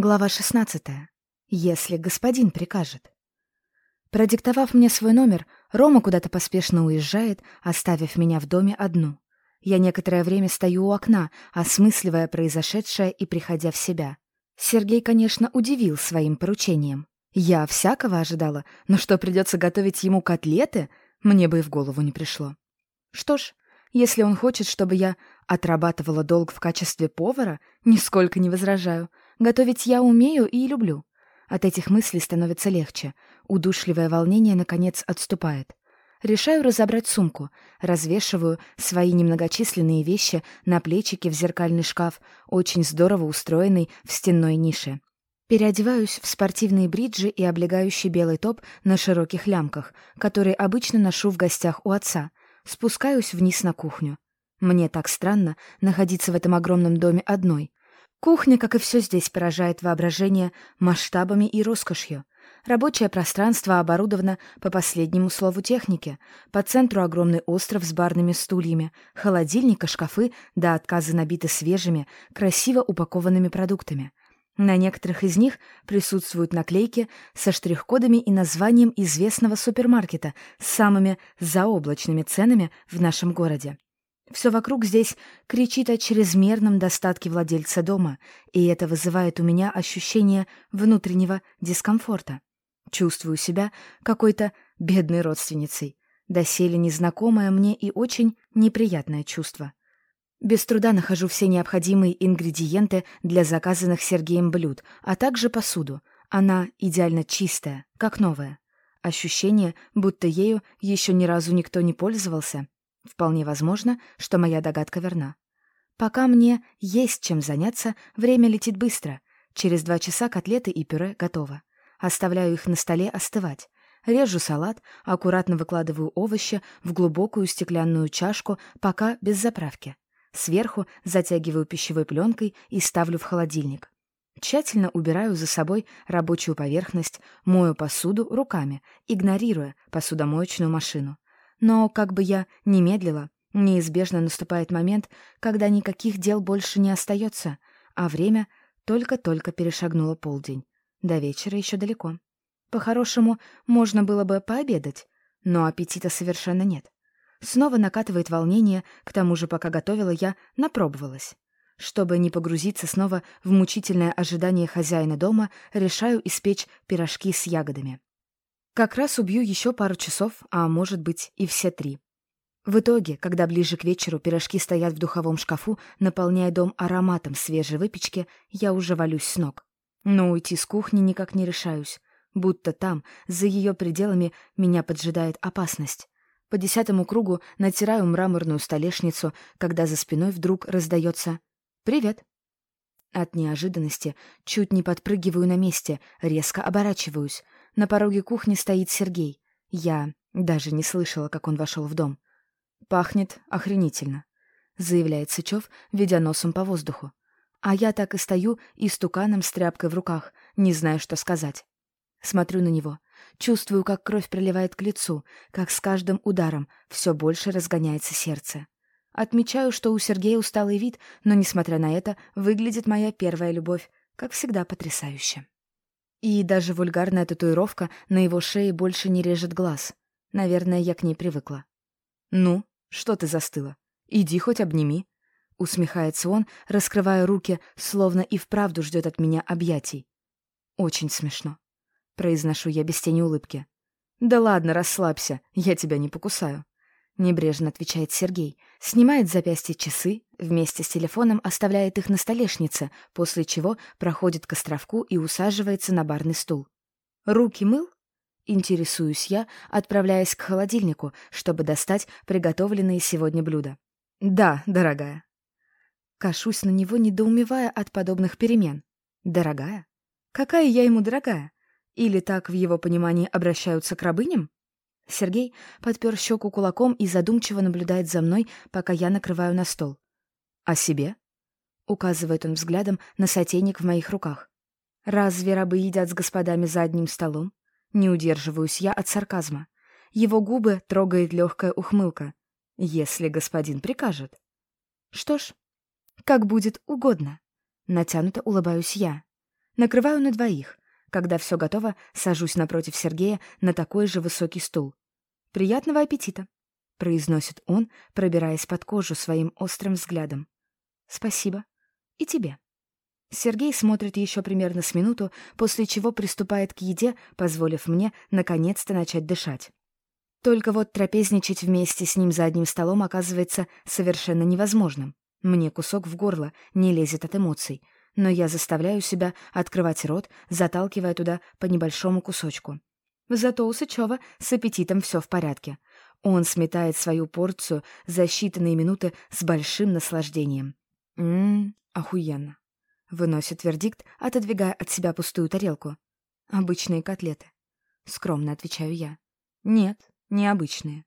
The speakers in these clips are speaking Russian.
Глава 16. Если господин прикажет. Продиктовав мне свой номер, Рома куда-то поспешно уезжает, оставив меня в доме одну. Я некоторое время стою у окна, осмысливая произошедшее и приходя в себя. Сергей, конечно, удивил своим поручением. Я всякого ожидала, но что придется готовить ему котлеты, мне бы и в голову не пришло. Что ж, если он хочет, чтобы я отрабатывала долг в качестве повара, нисколько не возражаю — Готовить я умею и люблю. От этих мыслей становится легче. Удушливое волнение, наконец, отступает. Решаю разобрать сумку. Развешиваю свои немногочисленные вещи на плечике в зеркальный шкаф, очень здорово устроенный в стенной нише. Переодеваюсь в спортивные бриджи и облегающий белый топ на широких лямках, который обычно ношу в гостях у отца. Спускаюсь вниз на кухню. Мне так странно находиться в этом огромном доме одной. Кухня, как и все здесь, поражает воображение масштабами и роскошью. Рабочее пространство оборудовано по последнему слову техники. По центру огромный остров с барными стульями, холодильник шкафы до отказа набиты свежими, красиво упакованными продуктами. На некоторых из них присутствуют наклейки со штрих-кодами и названием известного супермаркета с самыми заоблачными ценами в нашем городе. Все вокруг здесь кричит о чрезмерном достатке владельца дома, и это вызывает у меня ощущение внутреннего дискомфорта. Чувствую себя какой-то бедной родственницей, доселе незнакомое мне и очень неприятное чувство. Без труда нахожу все необходимые ингредиенты для заказанных Сергеем блюд, а также посуду. Она идеально чистая, как новая. Ощущение, будто ею еще ни разу никто не пользовался, Вполне возможно, что моя догадка верна. Пока мне есть чем заняться, время летит быстро. Через два часа котлеты и пюре готово. Оставляю их на столе остывать. Режу салат, аккуратно выкладываю овощи в глубокую стеклянную чашку, пока без заправки. Сверху затягиваю пищевой пленкой и ставлю в холодильник. Тщательно убираю за собой рабочую поверхность, мою посуду руками, игнорируя посудомоечную машину. Но как бы я ни медлила, неизбежно наступает момент, когда никаких дел больше не остается, а время только-только перешагнуло полдень. До вечера еще далеко. По-хорошему, можно было бы пообедать, но аппетита совершенно нет. Снова накатывает волнение, к тому же, пока готовила, я напробовалась. Чтобы не погрузиться снова в мучительное ожидание хозяина дома, решаю испечь пирожки с ягодами. Как раз убью еще пару часов, а может быть и все три. В итоге, когда ближе к вечеру пирожки стоят в духовом шкафу, наполняя дом ароматом свежей выпечки, я уже валюсь с ног. Но уйти с кухни никак не решаюсь, будто там, за ее пределами, меня поджидает опасность. По десятому кругу натираю мраморную столешницу, когда за спиной вдруг раздается «Привет». От неожиданности чуть не подпрыгиваю на месте, резко оборачиваюсь — на пороге кухни стоит Сергей. Я даже не слышала, как он вошел в дом. «Пахнет охренительно», — заявляет Сычев, ведя носом по воздуху. А я так и стою истуканом с тряпкой в руках, не знаю, что сказать. Смотрю на него, чувствую, как кровь приливает к лицу, как с каждым ударом все больше разгоняется сердце. Отмечаю, что у Сергея усталый вид, но, несмотря на это, выглядит моя первая любовь, как всегда, потрясающе. И даже вульгарная татуировка на его шее больше не режет глаз. Наверное, я к ней привыкла. «Ну, что ты застыла? Иди хоть обними», — усмехается он, раскрывая руки, словно и вправду ждет от меня объятий. «Очень смешно», — произношу я без тени улыбки. «Да ладно, расслабься, я тебя не покусаю». Небрежно отвечает Сергей, снимает с запястья часы, вместе с телефоном оставляет их на столешнице, после чего проходит к островку и усаживается на барный стул. «Руки мыл?» Интересуюсь я, отправляясь к холодильнику, чтобы достать приготовленные сегодня блюда. «Да, дорогая». Кашусь на него, недоумевая от подобных перемен. «Дорогая? Какая я ему дорогая? Или так в его понимании обращаются к рабыням?» Сергей подпер щеку кулаком и задумчиво наблюдает за мной, пока я накрываю на стол. «О себе?» — указывает он взглядом на сотейник в моих руках. «Разве рабы едят с господами за одним столом?» Не удерживаюсь я от сарказма. Его губы трогает легкая ухмылка. «Если господин прикажет». «Что ж, как будет угодно». Натянуто улыбаюсь я. Накрываю на двоих. Когда все готово, сажусь напротив Сергея на такой же высокий стул. «Приятного аппетита!» — произносит он, пробираясь под кожу своим острым взглядом. «Спасибо. И тебе». Сергей смотрит еще примерно с минуту, после чего приступает к еде, позволив мне наконец-то начать дышать. Только вот трапезничать вместе с ним за одним столом оказывается совершенно невозможным. Мне кусок в горло не лезет от эмоций, но я заставляю себя открывать рот, заталкивая туда по небольшому кусочку. Зато у Сычева с аппетитом все в порядке. Он сметает свою порцию за считанные минуты с большим наслаждением. Ммм, охуенно. Выносит вердикт, отодвигая от себя пустую тарелку. Обычные котлеты. Скромно отвечаю я. Нет, необычные.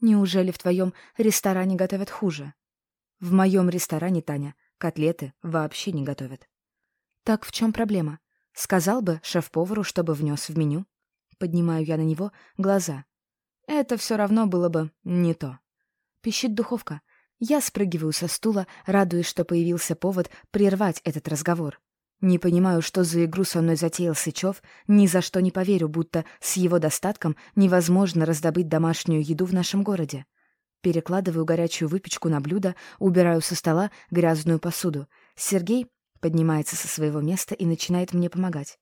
Неужели в твоем ресторане готовят хуже? В моем ресторане, Таня, котлеты вообще не готовят. Так в чем проблема? Сказал бы шеф-повару, чтобы внес в меню. Поднимаю я на него глаза. Это все равно было бы не то. Пищит духовка, я спрыгиваю со стула, радуясь, что появился повод прервать этот разговор. Не понимаю, что за игру со мной затеял Сычев, ни за что не поверю, будто с его достатком невозможно раздобыть домашнюю еду в нашем городе. Перекладываю горячую выпечку на блюдо, убираю со стола грязную посуду. Сергей поднимается со своего места и начинает мне помогать.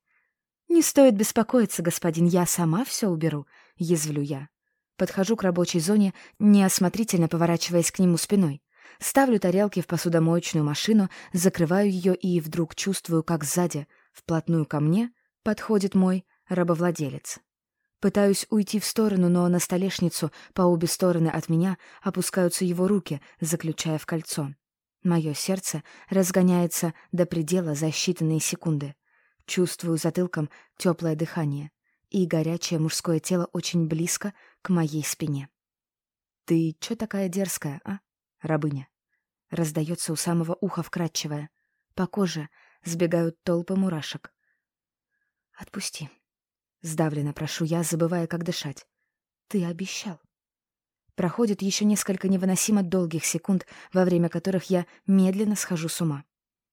«Не стоит беспокоиться, господин, я сама все уберу», — язвлю я. Подхожу к рабочей зоне, неосмотрительно поворачиваясь к нему спиной. Ставлю тарелки в посудомоечную машину, закрываю ее и вдруг чувствую, как сзади, вплотную ко мне, подходит мой рабовладелец. Пытаюсь уйти в сторону, но на столешницу по обе стороны от меня опускаются его руки, заключая в кольцо. Мое сердце разгоняется до предела за считанные секунды. Чувствую затылком теплое дыхание и горячее мужское тело очень близко к моей спине. «Ты чё такая дерзкая, а, рабыня?» Раздается у самого уха вкрадчивая. По коже сбегают толпы мурашек. «Отпусти». Сдавленно прошу я, забывая, как дышать. «Ты обещал». Проходит еще несколько невыносимо долгих секунд, во время которых я медленно схожу с ума.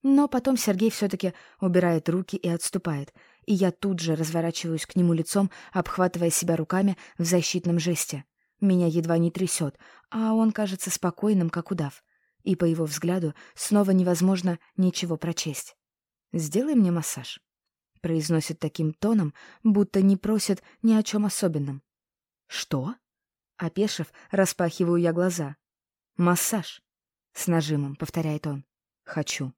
Но потом Сергей все-таки убирает руки и отступает, и я тут же разворачиваюсь к нему лицом, обхватывая себя руками в защитном жесте. Меня едва не трясет, а он кажется спокойным, как удав. И по его взгляду снова невозможно ничего прочесть. «Сделай мне массаж», — произносит таким тоном, будто не просит ни о чем особенном. «Что?» — опешив, распахиваю я глаза. «Массаж», — с нажимом повторяет он. «Хочу».